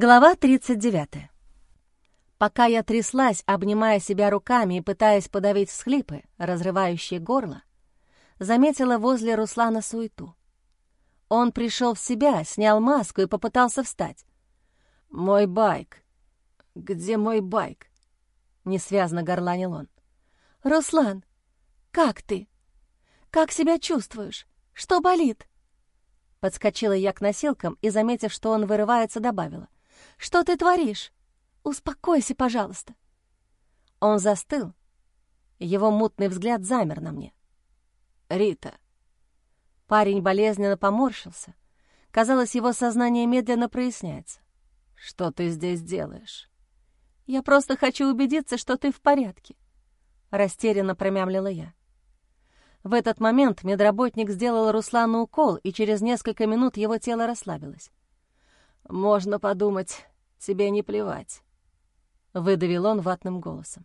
Глава 39. Пока я тряслась, обнимая себя руками и пытаясь подавить всхлипы, разрывающие горло, заметила возле Руслана суету. Он пришел в себя, снял маску и попытался встать. «Мой байк! Где мой байк?» — несвязно горланил он. «Руслан, как ты? Как себя чувствуешь? Что болит?» Подскочила я к носилкам и, заметив, что он вырывается, добавила. Что ты творишь? Успокойся, пожалуйста». Он застыл. Его мутный взгляд замер на мне. «Рита». Парень болезненно поморщился. Казалось, его сознание медленно проясняется. «Что ты здесь делаешь?» «Я просто хочу убедиться, что ты в порядке», — растерянно промямлила я. В этот момент медработник сделал Руслану укол, и через несколько минут его тело расслабилось. «Можно подумать, тебе не плевать», — выдавил он ватным голосом.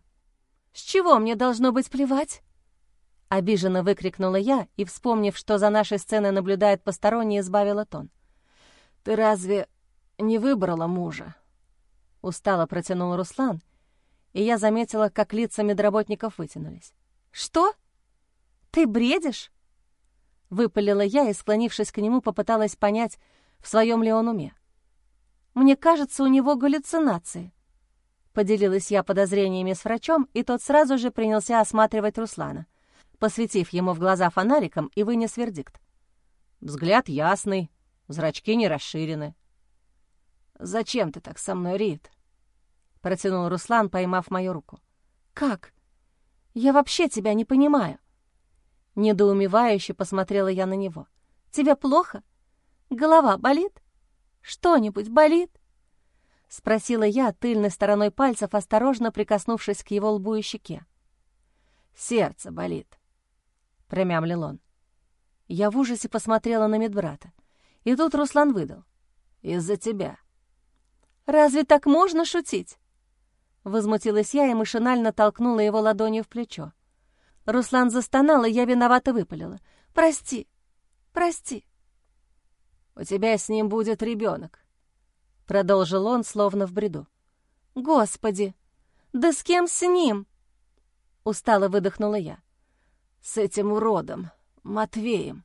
«С чего мне должно быть плевать?» Обиженно выкрикнула я и, вспомнив, что за нашей сценой наблюдает посторонний, избавила тон. «Ты разве не выбрала мужа?» Устало протянул Руслан, и я заметила, как лица медработников вытянулись. «Что? Ты бредишь?» Выпалила я и, склонившись к нему, попыталась понять, в своем ли он уме. Мне кажется, у него галлюцинации». Поделилась я подозрениями с врачом, и тот сразу же принялся осматривать Руслана, посветив ему в глаза фонариком и вынес вердикт. Взгляд ясный, зрачки не расширены. «Зачем ты так со мной, Рит?» — протянул Руслан, поймав мою руку. «Как? Я вообще тебя не понимаю». Недоумевающе посмотрела я на него. «Тебе плохо? Голова болит?» Что-нибудь болит?» — спросила я тыльной стороной пальцев, осторожно прикоснувшись к его лбу и щеке. «Сердце болит», — промямлил он. Я в ужасе посмотрела на медбрата. И тут Руслан выдал. «Из-за тебя». «Разве так можно шутить?» Возмутилась я и машинально толкнула его ладонью в плечо. Руслан застонал, и я виновато выпалила. «Прости, прости». «У тебя с ним будет ребенок», — продолжил он, словно в бреду. «Господи! Да с кем с ним?» — устало выдохнула я. «С этим уродом, Матвеем».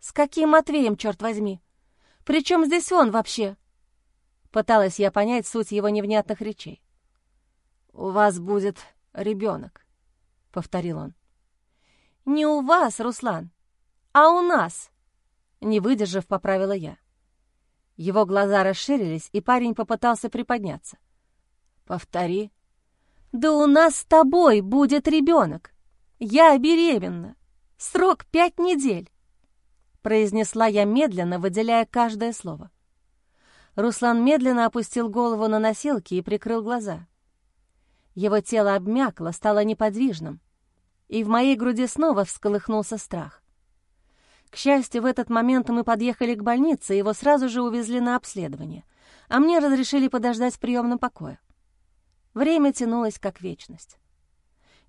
«С каким Матвеем, черт возьми? Причем здесь он вообще?» Пыталась я понять суть его невнятных речей. «У вас будет ребенок», — повторил он. «Не у вас, Руслан, а у нас», не выдержав, поправила я. Его глаза расширились, и парень попытался приподняться. «Повтори». «Да у нас с тобой будет ребенок. Я беременна. Срок пять недель», — произнесла я медленно, выделяя каждое слово. Руслан медленно опустил голову на носилки и прикрыл глаза. Его тело обмякло, стало неподвижным, и в моей груди снова всколыхнулся страх. К счастью, в этот момент мы подъехали к больнице, его сразу же увезли на обследование, а мне разрешили подождать в приемном покое. Время тянулось как вечность.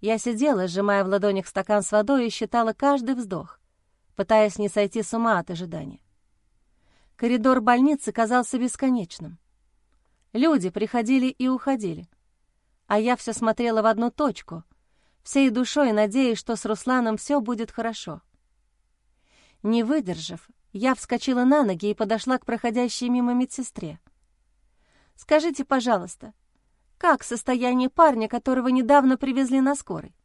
Я сидела, сжимая в ладонях стакан с водой и считала каждый вздох, пытаясь не сойти с ума от ожидания. Коридор больницы казался бесконечным. Люди приходили и уходили, а я все смотрела в одну точку, всей душой надеясь, что с Русланом все будет хорошо. Не выдержав, я вскочила на ноги и подошла к проходящей мимо медсестре. «Скажите, пожалуйста, как состояние парня, которого недавно привезли на скорой?»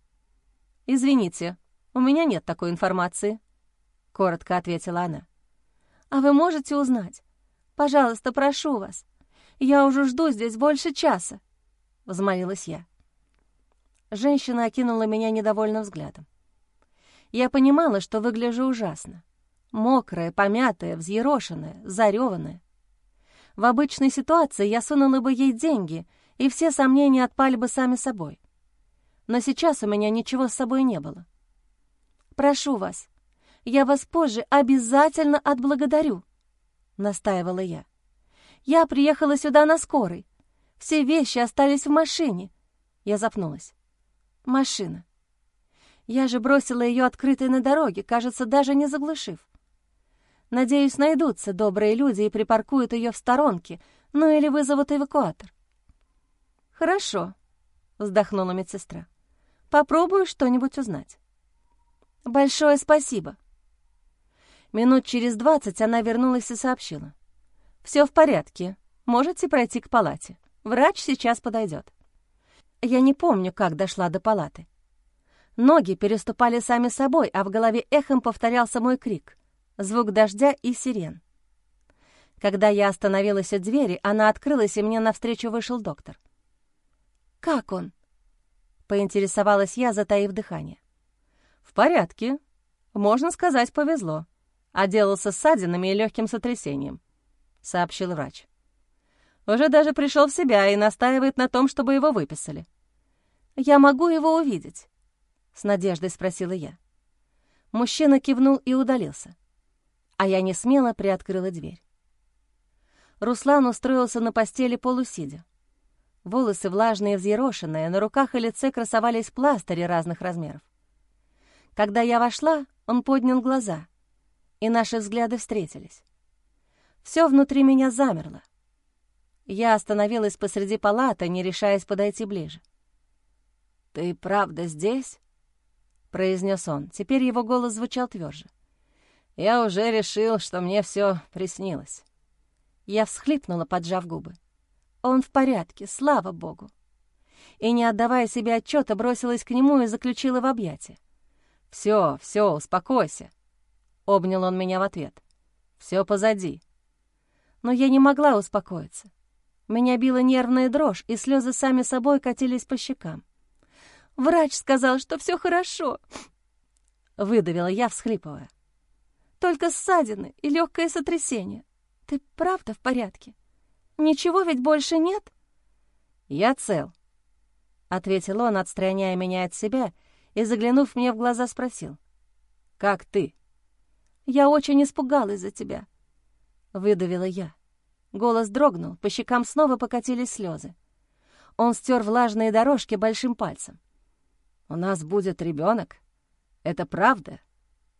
«Извините, у меня нет такой информации», — коротко ответила она. «А вы можете узнать? Пожалуйста, прошу вас. Я уже жду здесь больше часа», — взмолилась я. Женщина окинула меня недовольным взглядом. Я понимала, что выгляжу ужасно. Мокрая, помятая, взъерошенная, зареванная. В обычной ситуации я сунула бы ей деньги, и все сомнения отпали бы сами собой. Но сейчас у меня ничего с собой не было. «Прошу вас, я вас позже обязательно отблагодарю», — настаивала я. «Я приехала сюда на скорой. Все вещи остались в машине». Я запнулась. «Машина. Я же бросила ее открытой на дороге, кажется, даже не заглушив. Надеюсь, найдутся добрые люди и припаркуют ее в сторонке, Ну или вызовут эвакуатор. «Хорошо», — вздохнула медсестра. «Попробую что-нибудь узнать». «Большое спасибо». Минут через двадцать она вернулась и сообщила. «Все в порядке. Можете пройти к палате. Врач сейчас подойдет». Я не помню, как дошла до палаты. Ноги переступали сами собой, а в голове эхом повторялся мой крик, звук дождя и сирен. Когда я остановилась у двери, она открылась, и мне навстречу вышел доктор. «Как он?» — поинтересовалась я, затаив дыхание. «В порядке. Можно сказать, повезло. Отделался ссадинами и легким сотрясением», — сообщил врач. «Уже даже пришел в себя и настаивает на том, чтобы его выписали». «Я могу его увидеть?» — с надеждой спросила я. Мужчина кивнул и удалился, а я не смело приоткрыла дверь. Руслан устроился на постели полусидя. Волосы влажные и взъерошенные, на руках и лице красовались пластыри разных размеров. Когда я вошла, он поднял глаза, и наши взгляды встретились. Все внутри меня замерло. Я остановилась посреди палаты, не решаясь подойти ближе. «Ты правда здесь?» — произнес он. Теперь его голос звучал тверже. «Я уже решил, что мне все приснилось». Я всхлипнула, поджав губы. Он в порядке, слава богу. И, не отдавая себе отчета, бросилась к нему и заключила в объятия. «Все, все, успокойся», — обнял он меня в ответ. «Все позади». Но я не могла успокоиться. Меня била нервная дрожь, и слезы сами собой катились по щекам. «Врач сказал, что все хорошо», — выдавила я, всхлипывая. «Только ссадины и легкое сотрясение. Ты правда в порядке?» Ничего ведь больше нет?» «Я цел», — ответил он, отстраняя меня от себя, и, заглянув мне в глаза, спросил. «Как ты?» «Я очень испугалась за тебя», — выдавила я. Голос дрогнул, по щекам снова покатились слезы. Он стер влажные дорожки большим пальцем. «У нас будет ребенок? Это правда?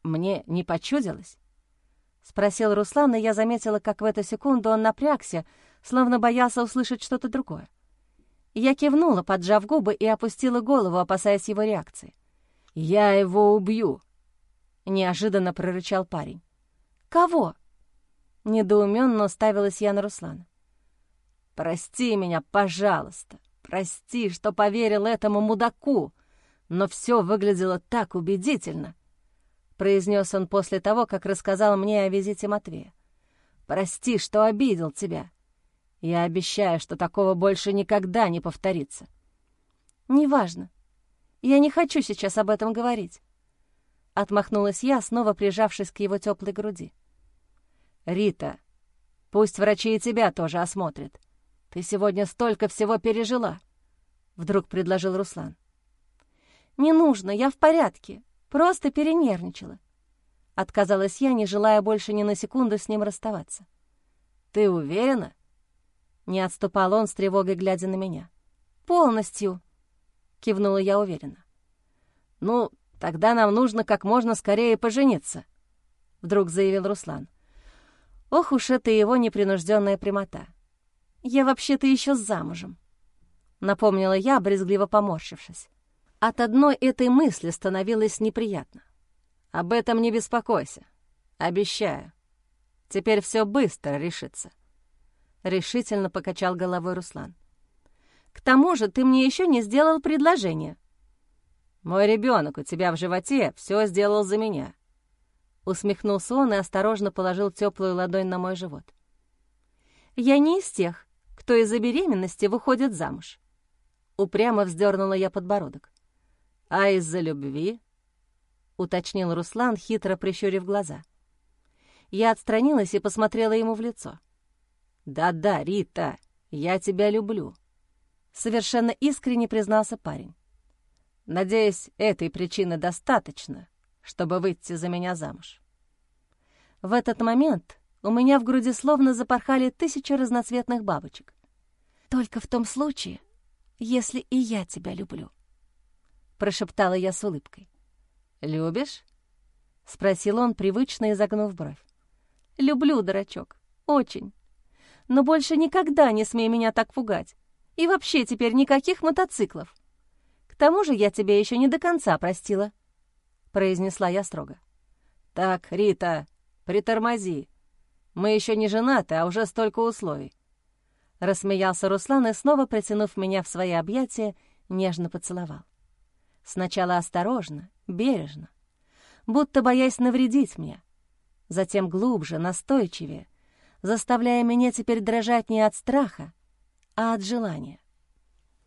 Мне не почудилось?» — спросил Руслан, и я заметила, как в эту секунду он напрягся, словно боялся услышать что-то другое. Я кивнула, поджав губы, и опустила голову, опасаясь его реакции. «Я его убью!» — неожиданно прорычал парень. «Кого?» — недоуменно уставилась я на Руслана. «Прости меня, пожалуйста. Прости, что поверил этому мудаку, но все выглядело так убедительно», — произнес он после того, как рассказал мне о визите Матвея. «Прости, что обидел тебя. Я обещаю, что такого больше никогда не повторится. Неважно. Я не хочу сейчас об этом говорить. Отмахнулась я, снова прижавшись к его теплой груди. Рита, пусть врачи и тебя тоже осмотрят. Ты сегодня столько всего пережила. Вдруг предложил Руслан. Не нужно, я в порядке. Просто перенервничала. Отказалась я, не желая больше ни на секунду с ним расставаться. «Ты уверена?» Не отступал он с тревогой, глядя на меня. «Полностью», — кивнула я уверенно. «Ну, тогда нам нужно как можно скорее пожениться», — вдруг заявил Руслан. Ох уж это его непринужденная прямота. «Я вообще-то еще замужем», — напомнила я, брезгливо поморщившись. От одной этой мысли становилось неприятно. «Об этом не беспокойся. Обещаю. Теперь все быстро решится». — решительно покачал головой Руслан. «К тому же ты мне еще не сделал предложение». «Мой ребенок у тебя в животе все сделал за меня», — усмехнулся он и осторожно положил теплую ладонь на мой живот. «Я не из тех, кто из-за беременности выходит замуж». Упрямо вздернула я подбородок. «А из-за любви?» — уточнил Руслан, хитро прищурив глаза. Я отстранилась и посмотрела ему в лицо. «Да-да, Рита, я тебя люблю», — совершенно искренне признался парень. «Надеюсь, этой причины достаточно, чтобы выйти за меня замуж». В этот момент у меня в груди словно запорхали тысячи разноцветных бабочек. «Только в том случае, если и я тебя люблю», — прошептала я с улыбкой. «Любишь?» — спросил он, привычно изогнув бровь. «Люблю, дурачок, очень». Но больше никогда не смей меня так пугать. И вообще теперь никаких мотоциклов. К тому же я тебя еще не до конца простила», — произнесла я строго. «Так, Рита, притормози. Мы еще не женаты, а уже столько условий». Рассмеялся Руслан и, снова притянув меня в свои объятия, нежно поцеловал. Сначала осторожно, бережно, будто боясь навредить мне, затем глубже, настойчивее, заставляя меня теперь дрожать не от страха, а от желания.